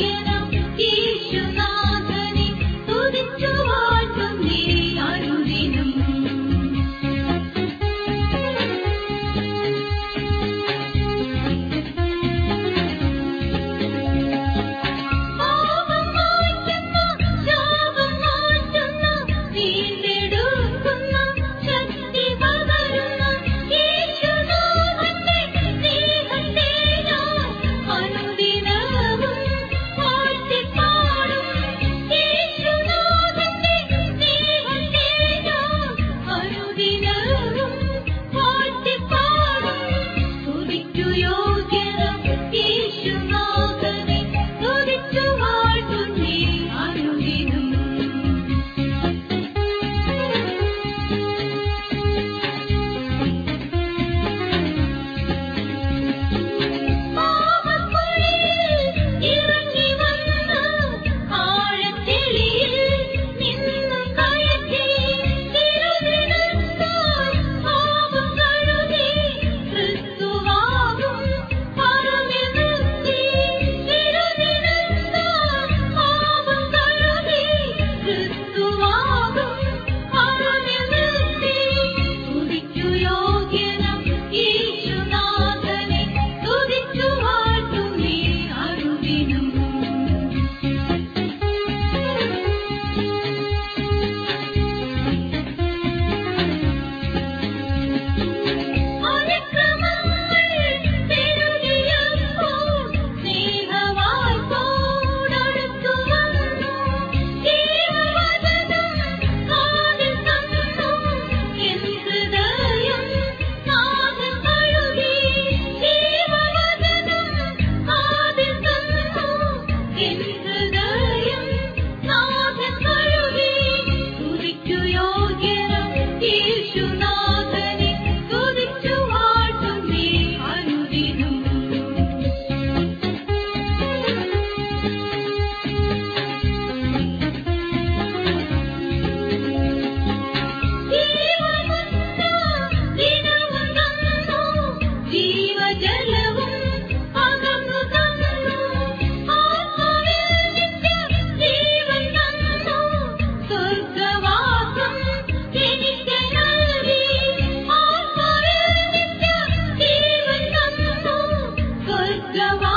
You know Love